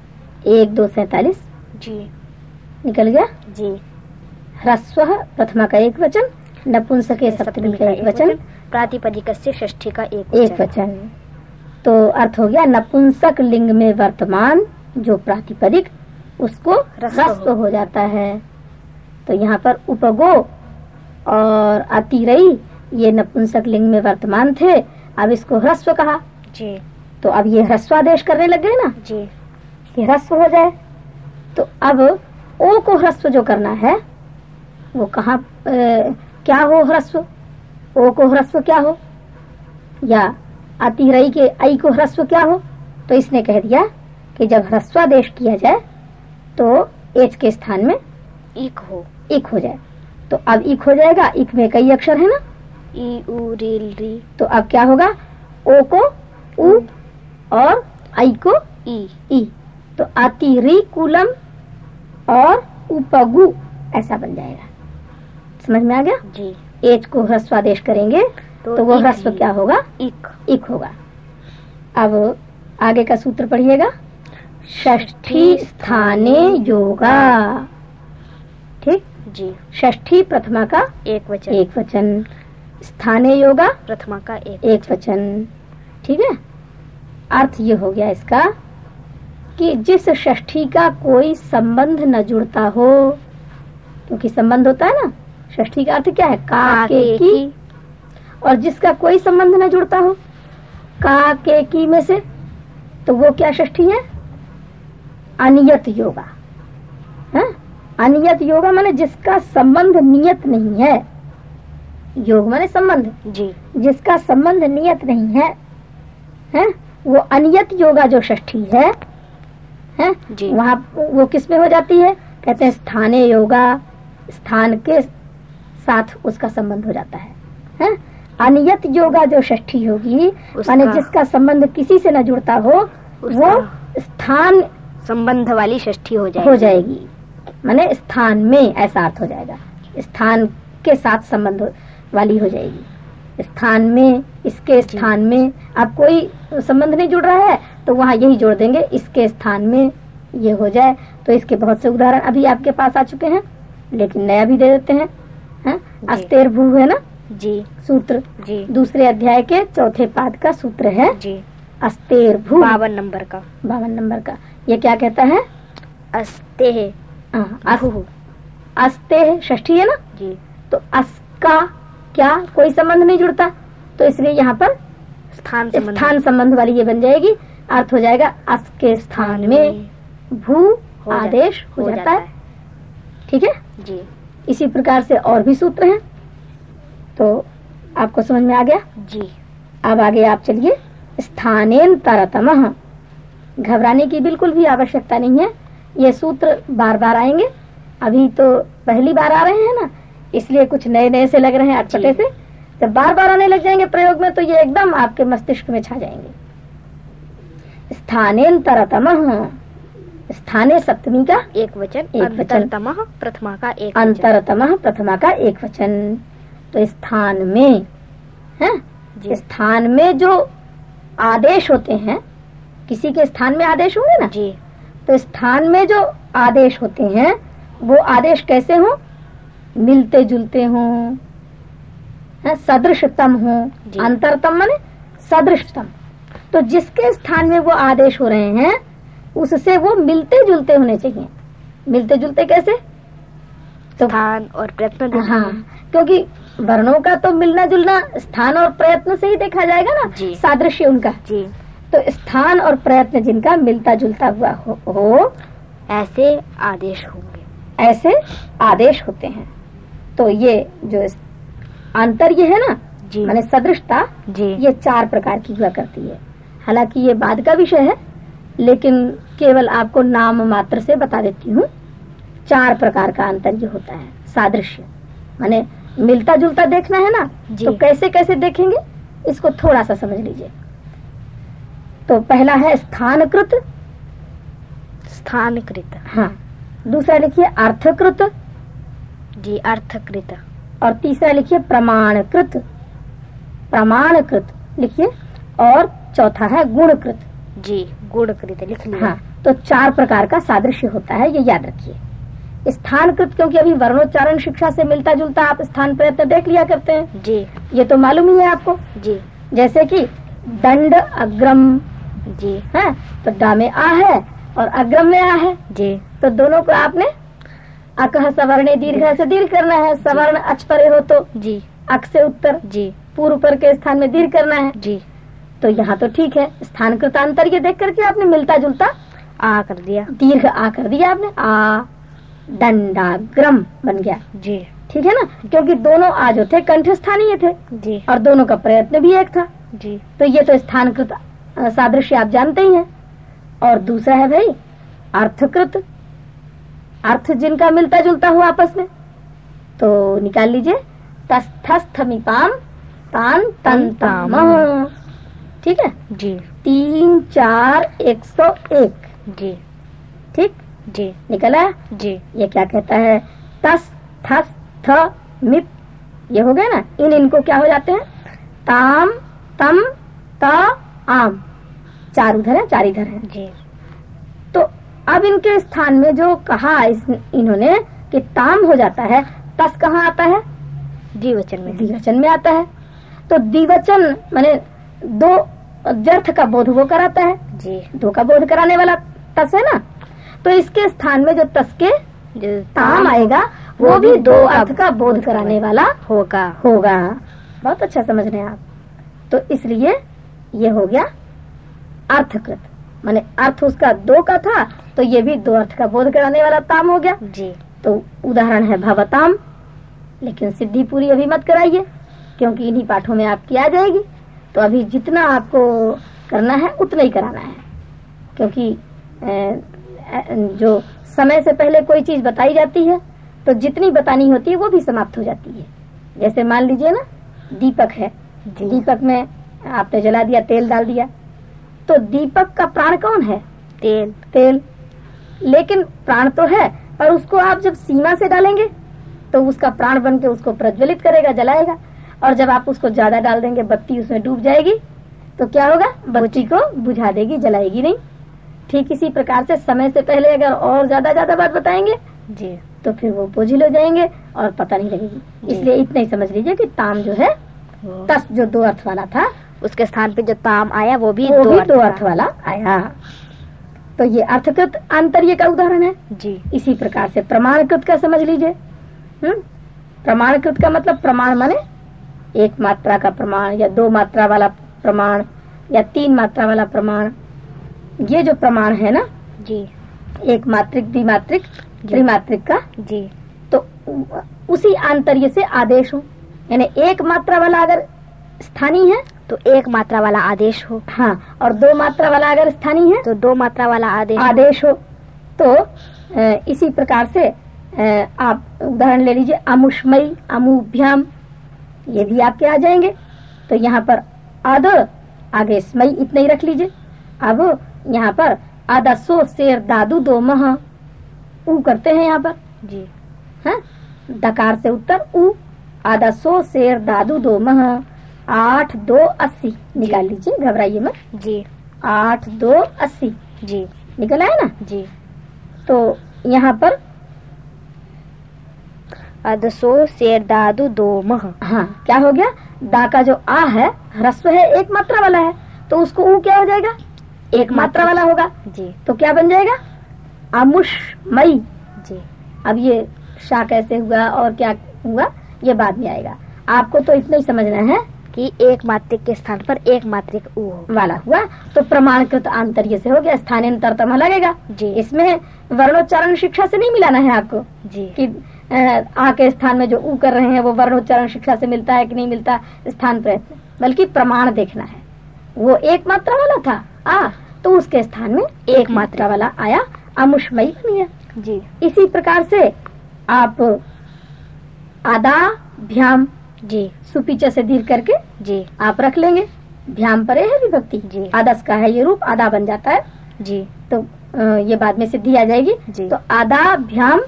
एक दो सैतालीस। जी। निकल गया? जी। ह्रस्व प्रथमा का एक वचन नपुंसके सप्तमी का एक वचन। प्रातिपदिक षष्ठी का एक वचन। एक वचन। तो अर्थ हो गया नपुंसक लिंग में वर्तमान जो प्रातिपदिक उसको ह्रस्व ह्रस्व हो। जाता है। तो यहाँ पर उपगो और अतिरई ये नपुंसक लिंग में वर्तमान थे अब इसको ह्रस्व कहा। जी। तो अब ये ह्रस्वादेश करने लग गए ना? जी। कि ह्रस्व हो जाए। तो अब ओ को ह्रस्व जो करना है वो कहा क्या हो ह्रस्व? ओ को ह्रस्व क्या हो? या अतिरई के आई को ह्रस्व क्या हो? तो इसने कह दिया कि जब ह्रस्वादेश किया जाए तो एच के स्थान में इक हो। इक हो जाए। तो अब इक हो जाएगा इक में कई अक्षर है ना? ई उ रील री। तो अब क्या होगा? ओ को उ और आई को ई। ई। तो अतिरिकुलम और उपगु ऐसा बन जाएगा। समझ में आ गया? जी। एच को ह्रस्वादेश करेंगे तो तो वो ह्रस्व क्या होगा? इक इक होगा। अब आगे का सूत्र पढ़िएगा। षष्ठी स्थाने योगा। ठीक? जी। षष्ठी प्रथमा का एक वचन। एक वचन। स्थाने योगा। प्रथमा का एक एक वचन। ठीक है? अर्थ ये हो गया इसका कि जिस षष्ठी का कोई संबंध न जुड़ता हो क्योंकि संबंध होता है ना षष्ठी का अर्थ क्या है? का के। की। और जिसका कोई संबंध न जुड़ता हो का के की में से तो वो क्या षष्ठी है? अनियत योगा। है? अनियत योगा माने जिसका संबंध नियत नहीं है। योग माने संबंध। जी। जिसका संबंध नियत नहीं है हैं? वो अनियत योगा जो षष्ठी है हैं? जी। वहाँ वो किसमें हो जाती है? कहते हैं स्थाने योगा स्थान के साथ उसका संबंध हो जाता है हैं? अनियत योगा जो षष्ठी होगी माने जिसका संबंध किसी से न जुड़ता हो वो स्थान संबंध वाली षष्ठी हो जाएगी। हो जाएगी। माने स्थान में ऐसा अर्थ हो जाएगा। स्थान के साथ संबंध वाली हो जाएगी। स्थान में इसके स्थान में अब कोई संबंध नहीं जुड़ रहा है तो वहाँ यही जोड़ देंगे इसके स्थान में ये हो जाए। तो इसके बहुत से उदाहरण अभी आपके पास आ चुके हैं लेकिन नया भी दे देते हैं हैं? अस्तेर भू है ना? जी। सूत्र। जी। दूसरे अध्याय के चौथे पाद का सूत्र है जी। अस्तेर भू। बावन नंबर का। बावन नंबर का। ये क्या कहता है? अस्ते हाँ, अस्ते है षष्ठी है ना? जी। तो अस का क्या कोई संबंध नहीं जुड़ता? तो इसलिए यहाँ पर स्थान संबंध। स्थान संबंध वाली ये बन जाएगी। अर्थ हो जाएगा अस के स्थान में। भू हो आदेश हो जाता है। ठीक है? जी। इसी प्रकार से और भी सूत्र हैं। तो आपको समझ में आ गया? जी। अब आगे आप चलिए। स्थानेन तरतम। घबराने की बिल्कुल भी आवश्यकता नहीं है। ये सूत्र बार बार आएँगे। अभी तो पहली बार आ रहे हैं ना इसलिए कुछ नए नए से लग रहे हैं अटपटे से। जब बार बार आने लग जाएँगे प्रयोग में तो ये एकदम आपके मस्तिष्क में छा जाएँगे। स्थानेन तरतम स्थाने सप्तमी का एक वचन एक वचन। प्रथमा का एक अंतरतम प्रथमा का एक वचन। तो स्थान में है? स्थान में जो आदेश होते हैं किसी के स्थान में आदेश होंगे ना? जी। तो स्थान में जो आदेश होते हैं वो आदेश कैसे हो? मिलते जुलते हों सदृशतम हो अंतरतम माने सदृशतम। तो जिसके स्थान में वो आदेश हो रहे हैं उससे वो मिलते जुलते होने चाहिए। मिलते जुलते कैसे? तो स्थान और प्रयत्न हाँ क्योंकि वर्णों का तो मिलना जुलना स्थान और प्रयत्न से ही देखा जाएगा ना। सादृश्य उनका। जी। तो स्थान और प्रयत्न जिनका मिलता जुलता हुआ हो, हो ऐसे आदेश होंगे। ऐसे आदेश होते हैं। तो ये जो अंतर ये है ना जी। माने सदृशता जी। ये चार प्रकार की हुआ करती है। हालाँकि ये बाद का विषय है लेकिन केवल आपको नाम मात्र से बता देती हूँ। चार प्रकार का अंतर ये होता है सादृश्य। माने मिलता जुलता देखना है ना तो कैसे कैसे देखेंगे इसको थोड़ा सा समझ लीजिए। तो पहला है स्थानकृत। स्थानकृत। हाँ। दूसरा लिखिए अर्थकृत। जी अर्थकृत। और तीसरा लिखिए प्रमाणकृत। प्रमाणकृत लिखिए। और चौथा है गुणकृत। जी गुणकृत लिख लिया। हाँ तो चार प्रकार का सादृश्य होता है ये याद रखिए। स्थानकृत क्योंकि अभी वर्णोच्चारण शिक्षा से मिलता जुलता आप स्थान प्रयत्न देख लिया करते हैं। जी। ये तो मालूम ही है आपको। जी। जैसे कि दंड अग्रम जी। है तो डा में आ है और अग्रम में आ है। जी। तो दोनों को आपने अकह सवर्ण दीर्घ से दीर्घ करना है। सवर्ण अच परे हो तो जी। अक से उत्तर जी। पूर्व पर के स्थान में दीर्घ करना है। जी। तो यहाँ तो ठीक है। स्थान कृतांतर ये देख करके आपने मिलता जुलता आ कर दिया। दीर्घ आ कर दिया आपने। आ। दंडाग्रम बन गया। जी। ठीक है ना? क्योंकि दोनों आ जो थे कंठ स्थानीय थे। जी। और दोनों का प्रयत्न भी एक था। जी। तो ये तो स्थानकृत अ, सादृश्य आप जानते ही हैं। और दूसरा है भाई अर्थकृत। अर्थ जिनका मिलता जुलता हो आपस में। तो निकाल लीजिए। तस्थस्थमिपाम तान तन ताम। ठीक है? जी। तीन चार एक सौ एक। जी। ठीक? जी। निकला जी। ये क्या कहता है? तस थस थ मिप ये हो गए ना? इन इनको क्या हो जाते हैं? ताम तम त आम। चार उधर है चार इधर है। जी। तो अब इनके स्थान में जो कहा इस, इन्होंने कि ताम हो जाता है तस कहाँ आता है? जी वचन में। द्विवचन में आता है। तो द्विवचन माने दो व्यर्थ का बोध वो कराता है। जी। दो का बोध कराने वाला तस है ना? तो इसके स्थान में जो तस के जो ताम आएगा वो भी दो अर्थ का बोध कराने वाला होगा। होगा। बहुत अच्छा समझ रहे हैं आप। तो इसलिए ये हो गया अर्थकृत। माने अर्थ उसका दो का था तो ये भी दो अर्थ का बोध कराने वाला ताम हो गया। जी। तो उदाहरण है भवताम लेकिन सिद्धि पूरी अभी मत कराइए क्योंकि इन्हीं पाठों में आपकी आ जाएगी। तो अभी जितना आपको करना है उतना ही कराना है। क्योंकि जो समय से पहले कोई चीज़ बताई जाती है तो जितनी बतानी होती है वो भी समाप्त हो जाती है। जैसे मान लीजिए ना दीपक है। दीपक में आपने जला दिया तेल डाल दिया। तो दीपक का प्राण कौन है? तेल। तेल। लेकिन प्राण तो है पर उसको आप जब सीमा से डालेंगे तो उसका प्राण बन के उसको प्रज्वलित करेगा जलाएगा। और जब आप उसको ज़्यादा डाल देंगे बत्ती उसमें डूब जाएगी तो क्या होगा? बत्ती को बुझा देगी जलाएगी नहीं। ठीक इसी प्रकार से समय से पहले अगर और ज़्यादा ज़्यादा बात बताएँगे जी। तो फिर वो बोझिल हो जाएँगे और पता नहीं लगेगी। इसलिए इतना ही समझ लीजिए कि ताम जो है तस जो दो अर्थ वाला था उसके स्थान पे जो ताम आया वो भी वो दो भी अर्थ दो। अर्थ वाला आया। तो ये अर्थकृत आंतर्य का उदाहरण है। जी। इसी प्रकार से प्रमाणकृत का समझ लीजिए। हम्म? प्रमाणकृत का मतलब प्रमाण माने एक मात्रा का प्रमाण या दो मात्रा वाला प्रमाण या तीन मात्रा वाला प्रमाण। ये जो प्रमाण है ना जी। एक मात्रिक द्विमात्रिक त्रिमात्रिक का जी। तो उसी आंतर्य से आदेश हो। यानी एक मात्रा वाला अगर स्थानीय है तो एक मात्रा वाला आदेश हो। हाँ और दो मात्रा वाला अगर स्थानीय है? तो दो मात्रा वाला आदेश। आदेश हो। तो इसी प्रकार से आप उदाहरण ले लीजिए अमुष्मयी अमुभ्याम ये भी आपके आ जाएँगे। तो यहाँ पर अद आगे स्मई इतने ही रख लीजिए। अब यहाँ पर आदसो शेर दादू दो मह ऊ करते हैं यहाँ पर। जी। है? दकार से उत्तर उ आदसो शेर दादू दो मह। आठ दो अस्सी। निकाल लीजिए घबराइए मत। जी। आठ दो अस्सी। जी। निकल आया ना? जी। तो यहाँ पर अदसो शेर दादू दो मह। हाँ क्या हो गया? दा का जो आ है ह्रस्व है एक मात्रा वाला है। तो उसको ऊ क्या हो जाएगा? एक मात्रा। वाला होगा। जी। तो क्या बन जाएगा? अमुश मई जी। अब ये शाह कैसे हुआ और क्या हुआ ये बाद में आएगा। आपको तो इतना ही समझना है। कि एक मात्रिक के स्थान पर एक मात्रिक ऊ वाला हुआ। तो प्रमाणकृत आंतर्य से हो गया स्थानांतरतम लगेगा। जी। इसमें वर्णोच्चारण शिक्षा से नहीं मिलाना है आपको? जी। कि आ के स्थान में जो ऊ कर रहे हैं वो वर्णोच्चारण शिक्षा से मिलता है कि नहीं मिलता? स्थान प्रयत्न। बल्कि प्रमाण देखना है। वो एक मात्रा वाला था। आ तो उसके स्थान में एक मात्रा वाला आया अमुष्मयी बन गया जी। इसी प्रकार से आप आदा भ्याम जी। सुपीच से धीर करके? जी। आप रख लेंगे? भ्याम परे है विभक्ति? जी। आदस का है ये रूप आधा बन जाता है। जी। तो ये बाद में सिद्धि आ जाएगी। जी। तो आधा भ्याम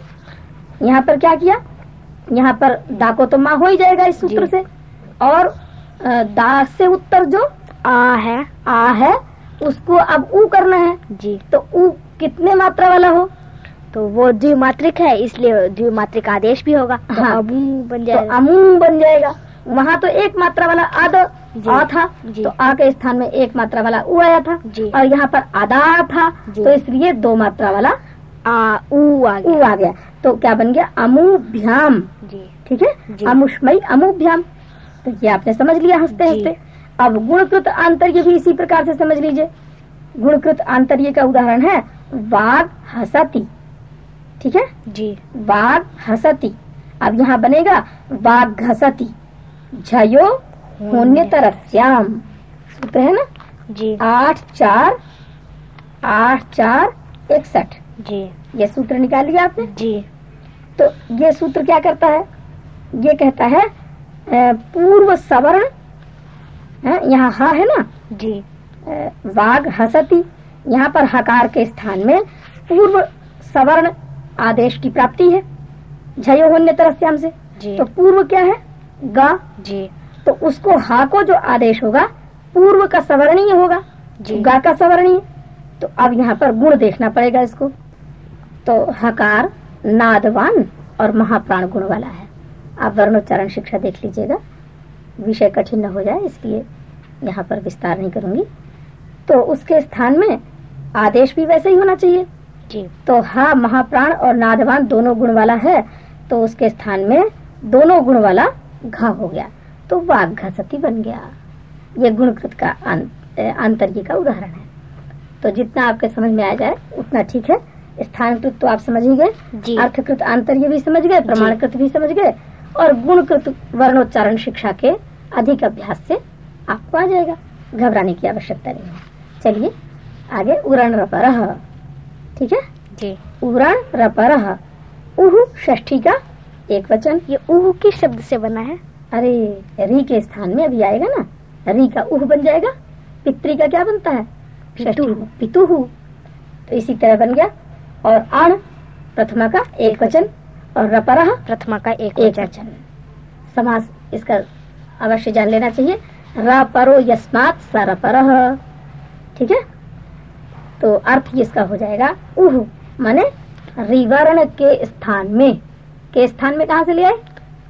यहाँ पर क्या किया? यहाँ पर दा को तो माँ हो ही जाएगा इस सूत्र से। और दा से उत्तर जो? आ है। आ है उसको अब ऊ करना है। जी। तो ऊ कितने मात्रा वाला हो? तो वो द्विमात्रिक है इसलिए द्विमात्रिक आदेश भी होगा। तो हाँ। अबू बन तो जाएगा। अमू बन जाएगा। वहाँ तो एक मात्रा वाला आद आ था। तो आ के स्थान में एक मात्रा वाला ऊ आया था। और यहाँ पर आदा था। तो इसलिए दो मात्रा वाला आ ऊ आ गया। आ गया। तो क्या बन गया? अमुभ्याम। ठीक है? जी। अमुष्मयी अमुभ्याम। तो ये आपने समझ लिया हँसते हँसते अब गुणकृत आंतर्य भी इसी प्रकार से समझ लीजिए। गुणकृत आंतर्य का उदाहरण है वाघ हसती। ठीक है? जी। वाघ हसती। अब यहाँ बनेगा वाघ घसती। झयो होन्य तरस्याम सूत्र है ना? जी। आठ चार आठ चार इकसठ। जी। ये सूत्र निकाल लिया आपने? जी। तो ये सूत्र क्या करता है? ये कहता है पूर्व सवर्ण है, यहाँ हा है ना? जी। वाघ हसती। यहाँ पर हकार के स्थान में पूर्व सवर्ण आदेश की प्राप्ति है। झयो होन्य तरस्याम से जी। तो पूर्व क्या है? गा। जी। तो उसको हा को जो आदेश होगा पूर्व का सवर्णीय होगा। जी। गा का सवर्णीय। तो अब यहाँ पर गुण देखना पड़ेगा इसको। तो हकार नादवान और महाप्राण गुण वाला है। आप वर्णोच्चारण शिक्षा देख लीजिएगा। विषय कठिन न हो जाए इसलिए यहाँ पर विस्तार नहीं करूँगी। तो उसके स्थान में आदेश भी वैसे ही होना चाहिए। जी। तो हा महाप्राण और नादवान दोनों गुण वाला है तो उसके स्थान में दोनों गुण वाला घा हो गया। तो वाघ घसती बन गया। ये गुणकृत का आंतर्य का उदाहरण है। तो जितना आपके समझ में आ जाए उतना ठीक है। स्थानकृत तो आप समझ ही गए। अर्थकृत आंतर्य भी समझ गए प्रमाणकृत भी समझ गए। और गुणकृत वर्णोच्चारण शिक्षा के अधिक अभ्यास से आपको आ जाएगा। घबराने की आवश्यकता नहीं है। चलिए आगे उरण रपर ठीक है? जी। उरण रपर उह ष्ठी का एक वचन। ये उह किस शब्द से बना है? अरे री के स्थान में अभी आएगा ना? री का उह बन जाएगा। पितृ का क्या बनता है? पितु। तो इसी तरह बन गया। और अण प्रथमा का एक वचन। और रपर प्रथमा का एक, एक वचन। समास इसका अवश्य जान लेना चाहिए। रपरो यस्मात सरपर ठीक है? तो अर्थ इसका हो जाएगा उह माने रिवर्ण के स्थान में। के स्थान में कहा से लिया आए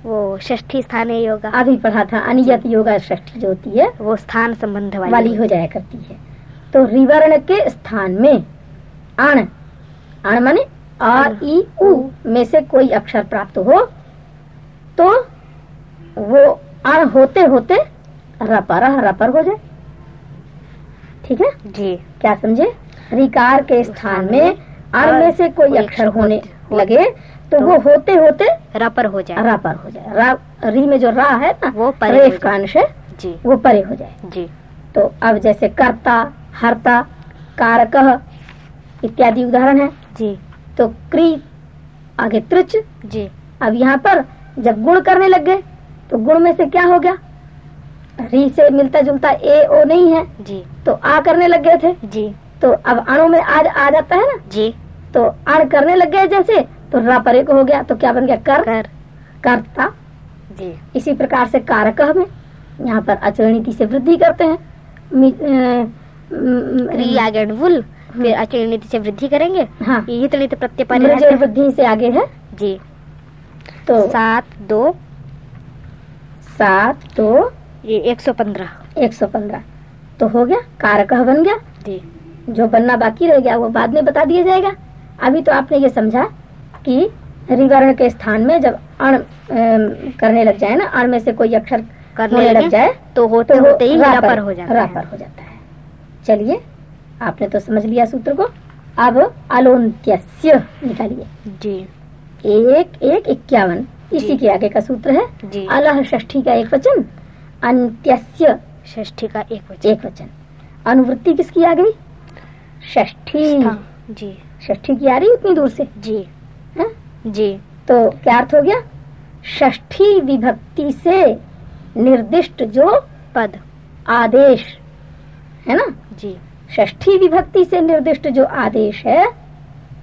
वो ष्ठी स्थान है योगा। अभी पढ़ा था अनियत योगा ष्ठी जो होती है वो स्थान संबंध वाली, वाली हो जाया करती है। तो रिवर्ण के स्थान में अण अण माने आ ई उ में से कोई अक्षर प्राप्त हो तो वो अण होते होते रपर रपर हो जाए। ठीक है? जी। क्या समझे? रिकार के स्थान में अण में से कोई अक्षर होने लगे तो, वो होते होते रपर हो जाए। रापर हो जाए। रा री में जो रा है ना वो परे का अंश है जी। वो परे हो जाए। जी। तो अब जैसे कर्ता हरता कारक इत्यादि उदाहरण है। जी। तो क्री आगे त्रिच। जी। अब यहाँ पर जब गुण करने लग गए तो गुण में से क्या हो गया? री से मिलता जुलता ए ओ नहीं है। जी। तो आ करने लग गए थे। जी। तो अब अणु में आज आ जाता है ना? जी। तो अण करने लग गए जैसे तो रा परे को हो गया तो क्या बन गया? कर। कर। करता। जी। इसी प्रकार से कारक में यहाँ पर अचरणीति से वृद्धि करते हैं। आगे वुल फिर अचरणीति से वृद्धि करेंगे। हाँ। हितनीति प्रत्यय वृद्धि से आगे है। जी। तो सात दो। सात दो। ये एक सौ पंद्रह। एक सौ पंद्रह। तो हो गया कारक बन गया। जी। जो बनना बाकी रह गया वो बाद में बता दिया जाएगा। अभी तो आपने ये समझा कि रिवर्ण के स्थान में जब अण करने लग जाए ना अण में से कोई अक्षर करने लग जाए तो होते तो होते ही रापर हो जाता रापर हो जाता है। चलिए आपने तो समझ लिया सूत्र को। अब अलोन्त्य निकालिए। जी। एक एक इक्यावन। इसी के आगे का सूत्र है। अलह ष्ठी का एक वचन अंत्यस्य ष्ठी का एक वचन। एक वचन। अनुवृत्ति किसकी आ गई? ष्ठी जी। ष्ठी की आ रही उतनी दूर से? जी। है? जी। तो क्या अर्थ हो गया? ष्ठी विभक्ति से निर्दिष्ट जो पद। आदेश है ना? जी। ष्ठी विभक्ति से निर्दिष्ट जो आदेश है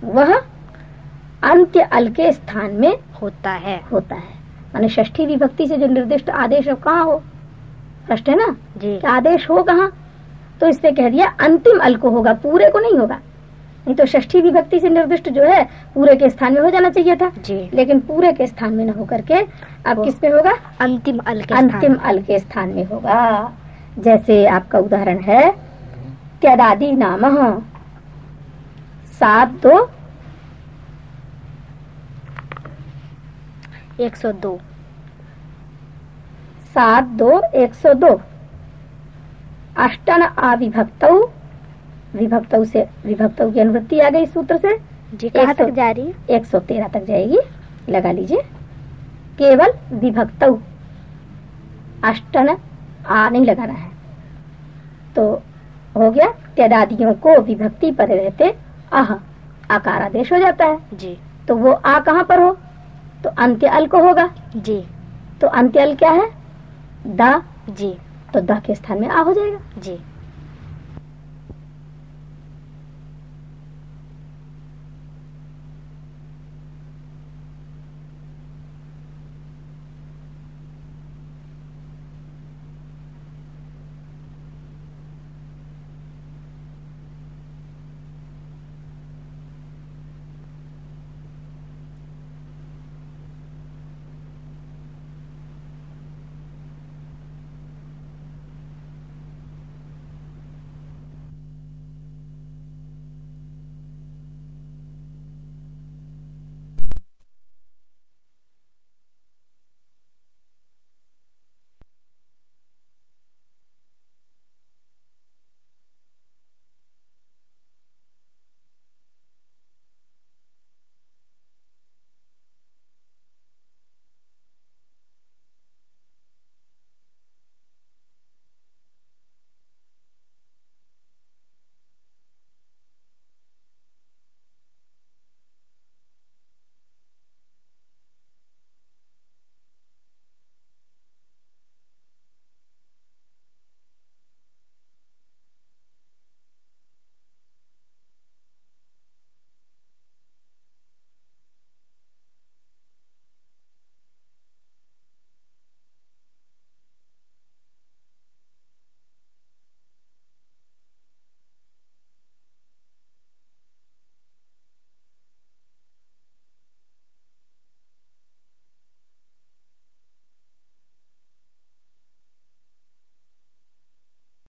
वह अंत्य अल के स्थान में होता है। होता है। माने ष्ठी विभक्ति से जो निर्दिष्ट आदेश है कहाँ हो? स्पष्ट है ना? जी। आदेश हो कहाँ? तो इसने कह दिया अंतिम अल को होगा पूरे को नहीं होगा। नहीं तो ष्ठी विभक्ति से निर्दिष्ट जो है पूरे के स्थान में हो जाना चाहिए था। जी। लेकिन पूरे के स्थान में न होकर के अब किस पे होगा? अंतिम अल के अंतिम अल के स्थान में होगा। जैसे आपका उदाहरण है त्यदादि नाम सात दो। एक सौ दो। सात दो एक सौ दो। अष्टन अविभक्त विभक्त से विभक्त की अनुवृत्ति आ गई सूत्र से। जी कहाँ तक जा रही है? एक सौ तेरह तक जाएगी। लगा लीजिए। केवल विभक्त। अष्टन आ नहीं लगाना है। तो हो गया त्यदादियों को विभक्ति पर रहते अह आकार आदेश हो जाता है। जी। तो वो आ कहाँ पर हो? तो अंत्य अल को होगा। जी। तो अंत्य अल क्या है? दा। जी। तो द के स्थान में आ हो जाएगा। जी।